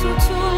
处处